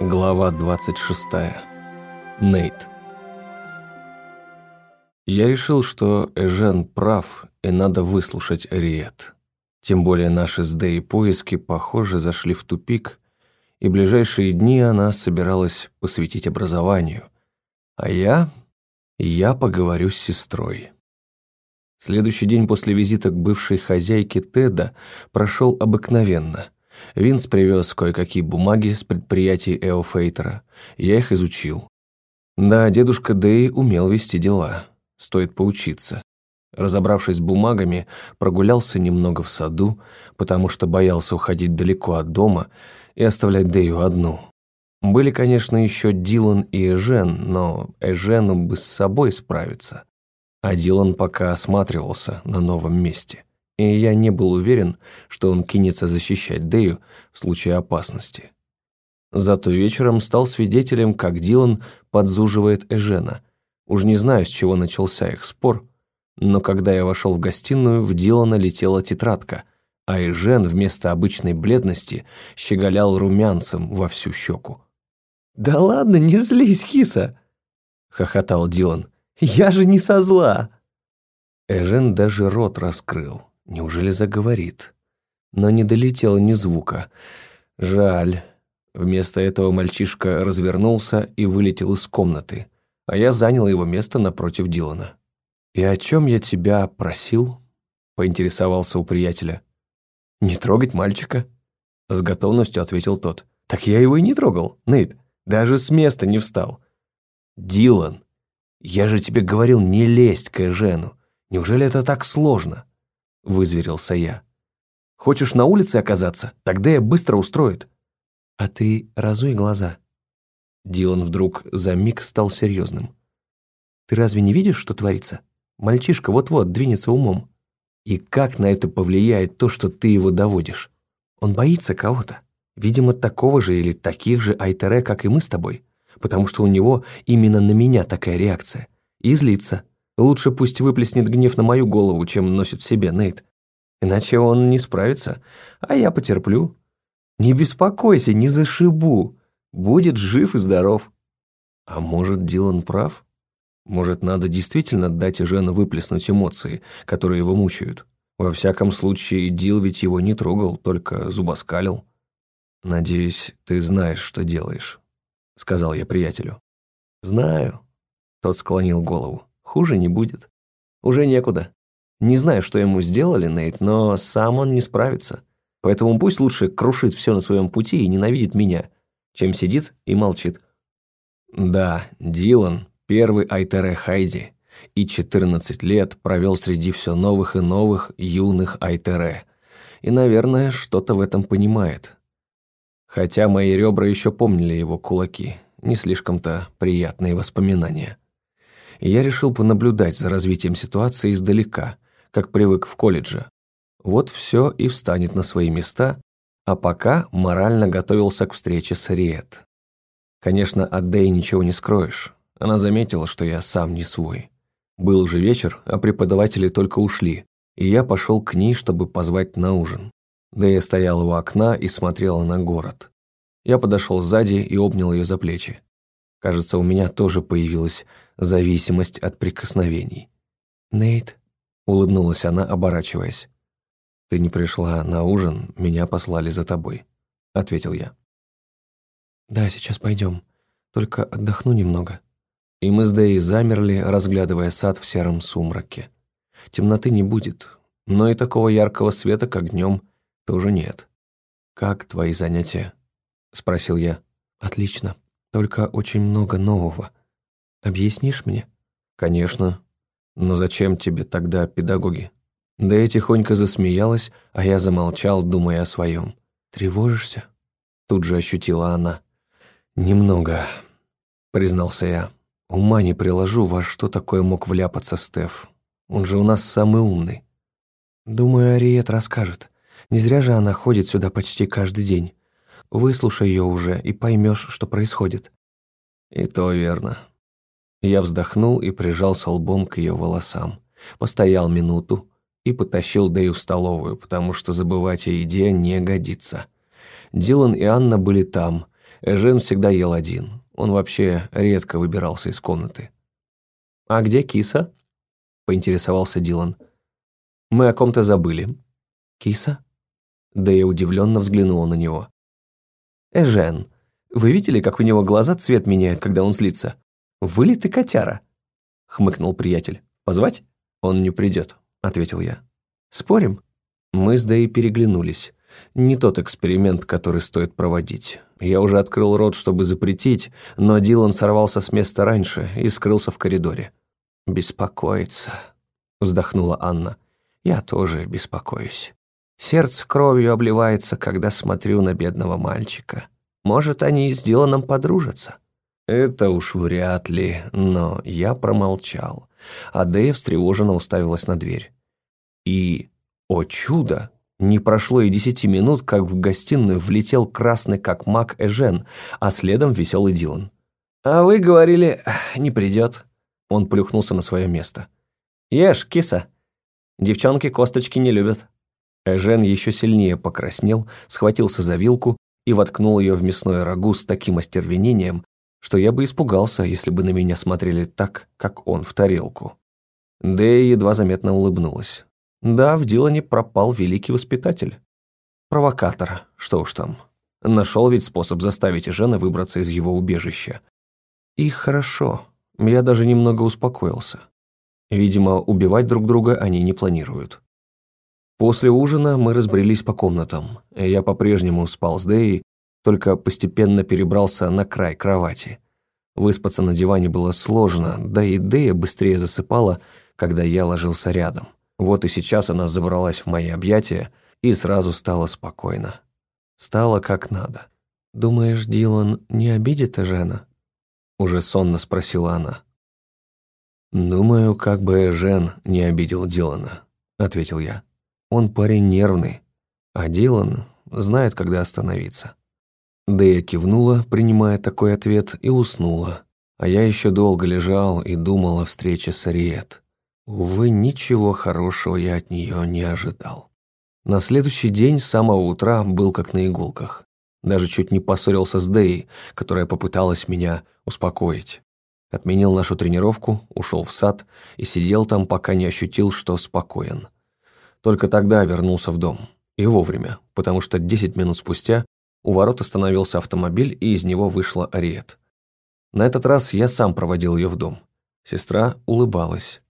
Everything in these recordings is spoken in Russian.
Глава 26. Нейт. Я решил, что Эжен прав, и надо выслушать Риет. Тем более наши с Дэй поиски, похоже, зашли в тупик, и ближайшие дни она собиралась посвятить образованию. А я... я поговорю с сестрой. Следующий день после визита к бывшей хозяйке Теда прошел обыкновенно – Винс привез кое-какие бумаги с предприятий Эофейтера. Я их изучил. Да, дедушка Дэй умел вести дела. Стоит поучиться. Разобравшись с бумагами, прогулялся немного в саду, потому что боялся уходить далеко от дома и оставлять Дэю одну. Были, конечно, еще Дилан и Эжен, но Эжену бы с собой справиться. А Дилан пока осматривался на новом месте и я не был уверен, что он кинется защищать Дэю в случае опасности. Зато вечером стал свидетелем, как Дилан подзуживает Эжена. Уж не знаю, с чего начался их спор, но когда я вошел в гостиную, в Дилана летела тетрадка, а Эжен вместо обычной бледности щеголял румянцем во всю щеку. «Да ладно, не злись, киса!» — хохотал Дилан. «Я же не со зла!» Эжен даже рот раскрыл. Неужели заговорит? Но не долетело ни звука. Жаль. Вместо этого мальчишка развернулся и вылетел из комнаты, а я занял его место напротив Дилана. «И о чем я тебя просил?» — поинтересовался у приятеля. «Не трогать мальчика», — с готовностью ответил тот. «Так я его и не трогал, Нейт. Даже с места не встал». «Дилан, я же тебе говорил не лезть к Эжену. Неужели это так сложно?» – вызверился я. «Хочешь на улице оказаться? Тогда я быстро устроит». «А ты разуй глаза». Дилан вдруг за миг стал серьезным. «Ты разве не видишь, что творится? Мальчишка вот-вот двинется умом. И как на это повлияет то, что ты его доводишь? Он боится кого-то. Видимо, такого же или таких же Айтере, как и мы с тобой. Потому что у него именно на меня такая реакция. И злится. Лучше пусть выплеснет гнев на мою голову, чем носит в себе Нейт. Иначе он не справится, а я потерплю. Не беспокойся, не зашибу. Будет жив и здоров. А может, Дилан прав? Может, надо действительно дать Жену выплеснуть эмоции, которые его мучают? Во всяком случае, Дил ведь его не трогал, только зубоскалил. «Надеюсь, ты знаешь, что делаешь», — сказал я приятелю. «Знаю», — тот склонил голову. Хуже не будет. Уже некуда. Не знаю, что ему сделали, Нейт, но сам он не справится. Поэтому пусть лучше крушит все на своем пути и ненавидит меня, чем сидит и молчит. Да, Дилан, первый Айтере Хайди, и 14 лет провел среди все новых и новых юных Айтере. И, наверное, что-то в этом понимает. Хотя мои ребра еще помнили его кулаки, не слишком-то приятные воспоминания и я решил понаблюдать за развитием ситуации издалека, как привык в колледже. Вот все и встанет на свои места, а пока морально готовился к встрече с Риет. Конечно, от Дэй ничего не скроешь. Она заметила, что я сам не свой. Был уже вечер, а преподаватели только ушли, и я пошел к ней, чтобы позвать на ужин. Дэя стояла у окна и смотрела на город. Я подошел сзади и обнял ее за плечи. Кажется, у меня тоже появилась зависимость от прикосновений. «Нейт», — улыбнулась она, оборачиваясь. «Ты не пришла на ужин, меня послали за тобой», — ответил я. «Да, сейчас пойдем. Только отдохну немного». И мы с Дэей замерли, разглядывая сад в сером сумраке. Темноты не будет, но и такого яркого света, как днем, тоже нет. «Как твои занятия?» — спросил я. «Отлично», только очень много нового. Объяснишь мне?» «Конечно. Но зачем тебе тогда педагоги?» Да и тихонько засмеялась, а я замолчал, думая о своем. «Тревожишься?» Тут же ощутила она. «Немного», — признался я. «Ума не приложу, во что такое мог вляпаться Стеф. Он же у нас самый умный». «Думаю, Ариет расскажет. Не зря же она ходит сюда почти каждый день. Выслушай ее уже и поймешь, что происходит». «И то верно». Я вздохнул и прижался лбом к ее волосам. Постоял минуту и потащил Дэю в столовую, потому что забывать о еде не годится. Дилан и Анна были там. Эжен всегда ел один. Он вообще редко выбирался из комнаты. «А где киса?» — поинтересовался Дилан. «Мы о ком-то забыли». «Киса?» Да я удивленно взглянула на него. «Эжен, вы видели, как у него глаза цвет меняют, когда он злится? Вылитый котяра!» — хмыкнул приятель. «Позвать?» «Он не придет», — ответил я. «Спорим?» Мы с Дэй переглянулись. Не тот эксперимент, который стоит проводить. Я уже открыл рот, чтобы запретить, но Дилан сорвался с места раньше и скрылся в коридоре. «Беспокоится», — вздохнула Анна. «Я тоже беспокоюсь. Сердце кровью обливается, когда смотрю на бедного мальчика. Может, они с Диланом подружатся?» Это уж вряд ли, но я промолчал. А встревоженно уставилась на дверь. И, о чудо, не прошло и десяти минут, как в гостиную влетел красный как маг Эжен, а следом веселый Дилан. «А вы говорили, не придет». Он плюхнулся на свое место. «Ешь, киса. Девчонки косточки не любят». Эжен еще сильнее покраснел, схватился за вилку и воткнул ее в мясное рагу с таким остервенением, что я бы испугался, если бы на меня смотрели так, как он в тарелку. Дэя едва заметно улыбнулась. Да, в Дилане пропал великий воспитатель. Провокатор, что уж там. Нашел ведь способ заставить Жена выбраться из его убежища. И хорошо, я даже немного успокоился. Видимо, убивать друг друга они не планируют. После ужина мы разбрелись по комнатам. Я по-прежнему спал с Дэей, только постепенно перебрался на край кровати. Выспаться на диване было сложно, да и Дэя быстрее засыпала, когда я ложился рядом. Вот и сейчас она забралась в мои объятия и сразу стало спокойно. Стало как надо. «Думаешь, Дилан не обидит Эжена?» Уже сонно спросила она. «Думаю, как бы Эжен не обидел Дилана», — ответил я. «Он парень нервный, а Дилан знает, когда остановиться». Дэя кивнула, принимая такой ответ, и уснула. А я еще долго лежал и думал о встрече с Ариет. Увы, ничего хорошего я от нее не ожидал. На следующий день с самого утра был как на иголках. Даже чуть не поссорился с Дэей, которая попыталась меня успокоить. Отменил нашу тренировку, ушел в сад и сидел там, пока не ощутил, что спокоен. Только тогда вернулся в дом. И вовремя, потому что 10 минут спустя у ворот остановился автомобиль, и из него вышла Ариет. На этот раз я сам проводил ее в дом. Сестра улыбалась.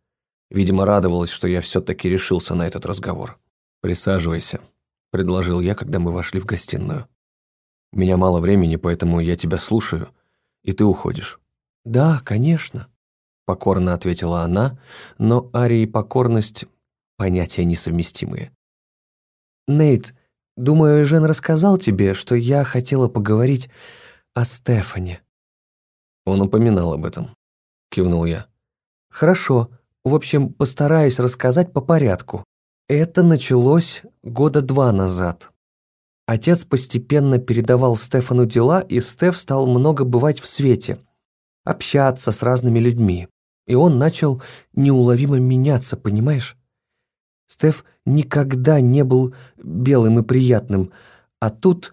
Видимо, радовалась, что я все-таки решился на этот разговор. «Присаживайся», — предложил я, когда мы вошли в гостиную. «У меня мало времени, поэтому я тебя слушаю, и ты уходишь». «Да, конечно», — покорно ответила она, но Ария и покорность — понятия несовместимые. «Нейт, думаю, Жен рассказал тебе, что я хотела поговорить о Стефане». «Он упоминал об этом», — кивнул я. «Хорошо, в общем, постараюсь рассказать по порядку. Это началось года два назад. Отец постепенно передавал Стефану дела, и Стеф стал много бывать в свете, общаться с разными людьми. И он начал неуловимо меняться, понимаешь? Стеф никогда не был белым и приятным, а тут...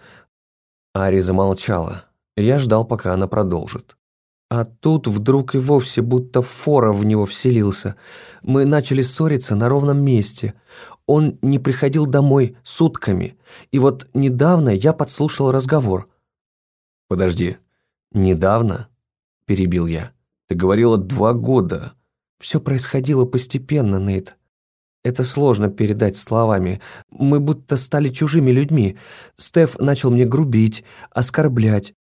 Ари замолчала. Я ждал, пока она продолжит. А тут вдруг и вовсе будто фора в него вселился. Мы начали ссориться на ровном месте. Он не приходил домой сутками. И вот недавно я подслушал разговор. «Подожди, недавно?» – перебил я. «Ты говорила два года». Все происходило постепенно, Нейт. Это сложно передать словами. Мы будто стали чужими людьми. Стеф начал мне грубить, оскорблять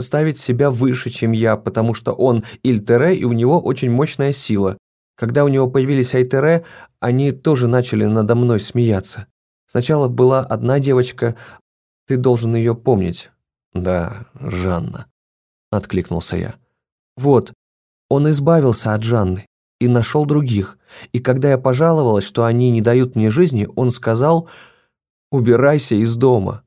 ставить себя выше, чем я, потому что он Ильтере, и у него очень мощная сила. Когда у него появились Айтере, они тоже начали надо мной смеяться. Сначала была одна девочка, ты должен ее помнить. Да, Жанна, откликнулся я. Вот, он избавился от Жанны и нашел других. И когда я пожаловалась, что они не дают мне жизни, он сказал «Убирайся из дома».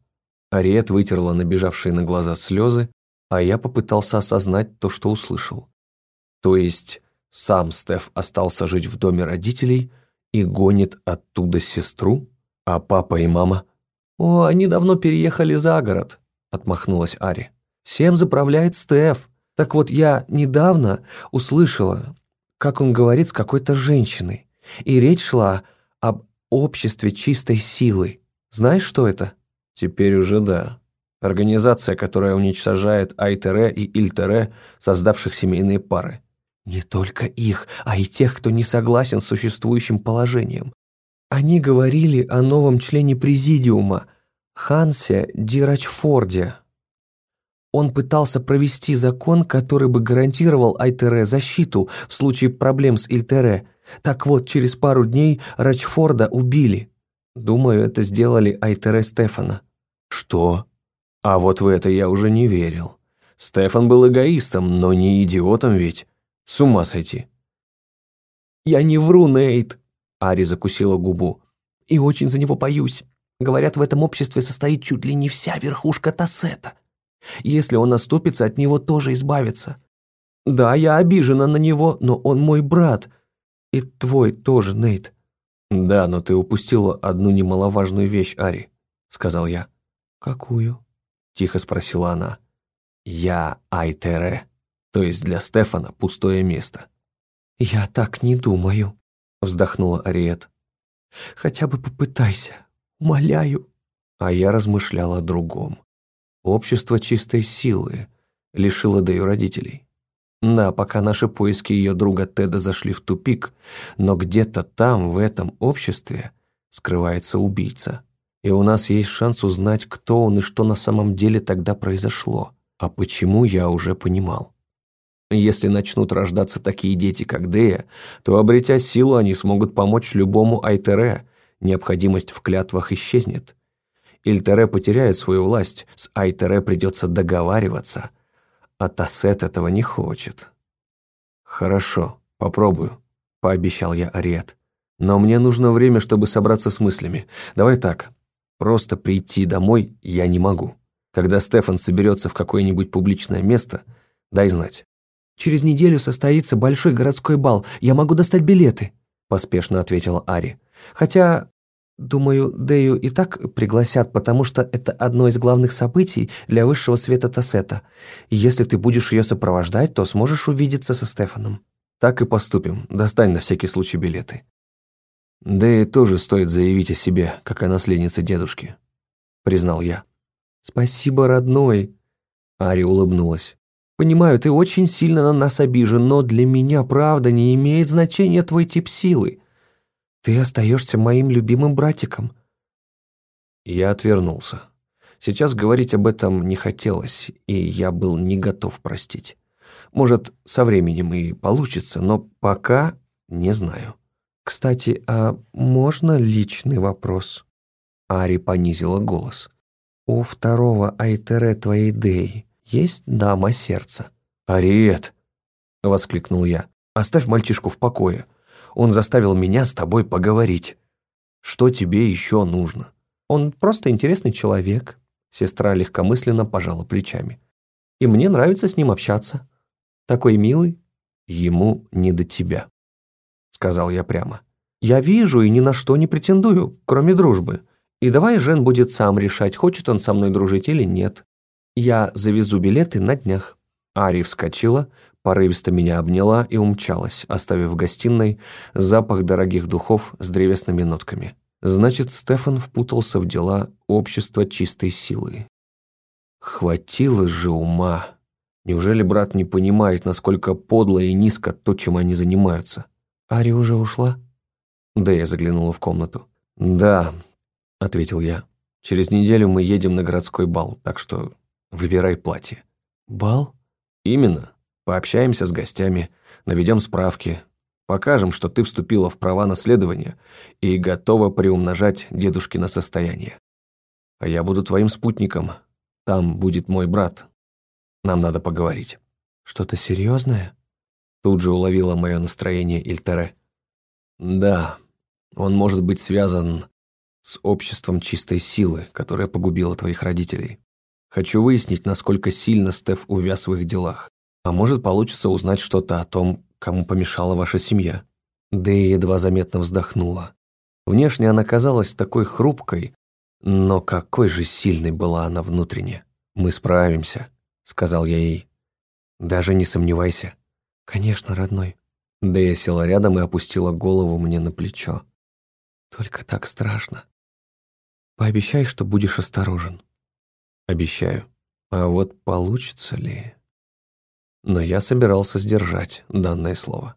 Ариет вытерла набежавшие на глаза слезы, а я попытался осознать то, что услышал. То есть сам Стеф остался жить в доме родителей и гонит оттуда сестру, а папа и мама... «О, они давно переехали за город», — отмахнулась Ари. Всем заправляет Стеф. Так вот, я недавно услышала, как он говорит с какой-то женщиной. И речь шла об обществе чистой силы. Знаешь, что это? Теперь уже да. Организация, которая уничтожает Айтере и Ильтере, создавших семейные пары. Не только их, а и тех, кто не согласен с существующим положением. Они говорили о новом члене президиума, Хансе Дирачфорде. Он пытался провести закон, который бы гарантировал Айтере защиту в случае проблем с Ильтере. Так вот, через пару дней Рачфорда убили. Думаю, это сделали Айтере Стефана. Что? А вот в это я уже не верил. Стефан был эгоистом, но не идиотом ведь. С ума сойти. «Я не вру, Нейт», — Ари закусила губу. «И очень за него боюсь. Говорят, в этом обществе состоит чуть ли не вся верхушка Тассета. Если он оступится, от него тоже избавиться. Да, я обижена на него, но он мой брат. И твой тоже, Нейт». «Да, но ты упустила одну немаловажную вещь, Ари», — сказал я. «Какую?» — тихо спросила она. «Я Айтере, то есть для Стефана пустое место». «Я так не думаю», — вздохнула Ариет. «Хотя бы попытайся, умоляю». А я размышляла о другом. Общество чистой силы лишило Дэю родителей. Да, пока наши поиски ее друга Теда зашли в тупик, но где-то там, в этом обществе, скрывается убийца и у нас есть шанс узнать, кто он и что на самом деле тогда произошло. А почему, я уже понимал. Если начнут рождаться такие дети, как Дея, то, обретя силу, они смогут помочь любому Айтере, необходимость в клятвах исчезнет. Ильтере потеряет свою власть, с Айтере придется договариваться, а Тассет этого не хочет. «Хорошо, попробую», — пообещал я Ариет. «Но мне нужно время, чтобы собраться с мыслями. Давай так, Просто прийти домой я не могу. Когда Стефан соберется в какое-нибудь публичное место, дай знать. «Через неделю состоится большой городской бал. Я могу достать билеты», – поспешно ответила Ари. «Хотя, думаю, Дэю и так пригласят, потому что это одно из главных событий для высшего света Тассета. Если ты будешь ее сопровождать, то сможешь увидеться со Стефаном». «Так и поступим. Достань на всякий случай билеты». И тоже стоит заявить о себе, как о наследнице дедушки, признал я. Спасибо, родной. Ари улыбнулась. Понимаю, ты очень сильно на нас обижен, но для меня правда не имеет значения твой тип силы. Ты остаешься моим любимым братиком. Я отвернулся. Сейчас говорить об этом не хотелось, и я был не готов простить. Может, со временем и получится, но пока не знаю. «Кстати, а можно личный вопрос?» Ари понизила голос. «У второго Айтере твоей Деи есть дама сердца?» «Ариет!» — воскликнул я. «Оставь мальчишку в покое. Он заставил меня с тобой поговорить. Что тебе еще нужно?» «Он просто интересный человек», — сестра легкомысленно пожала плечами. «И мне нравится с ним общаться. Такой милый». «Ему не до тебя», сказал я прямо. «Я вижу и ни на что не претендую, кроме дружбы. И давай Жен будет сам решать, хочет он со мной дружить или нет. Я завезу билеты на днях». Ари вскочила, порывисто меня обняла и умчалась, оставив в гостиной запах дорогих духов с древесными нотками. Значит, Стефан впутался в дела общества чистой силы. Хватило же ума. Неужели брат не понимает, насколько подло и низко то, чем они занимаются? «Ари уже ушла?» Да, я заглянула в комнату. «Да», — ответил я. «Через неделю мы едем на городской бал, так что выбирай платье». «Бал?» «Именно. Пообщаемся с гостями, наведем справки, покажем, что ты вступила в права наследования и готова приумножать дедушкино состояние. А я буду твоим спутником. Там будет мой брат. Нам надо поговорить». «Что-то серьезное?» Тут же уловила мое настроение Ильтере. Да, он может быть связан с обществом чистой силы, которая погубила твоих родителей. Хочу выяснить, насколько сильно Стеф увяз в их делах. А может, получится узнать что-то о том, кому помешала ваша семья. Дэя едва заметно вздохнула. Внешне она казалась такой хрупкой, но какой же сильной была она внутренне. «Мы справимся», — сказал я ей. «Даже не сомневайся». «Конечно, родной». Дэя села рядом и опустила голову мне на плечо. «Только так страшно. Пообещай, что будешь осторожен». «Обещаю. А вот получится ли...» Но я собирался сдержать данное слово.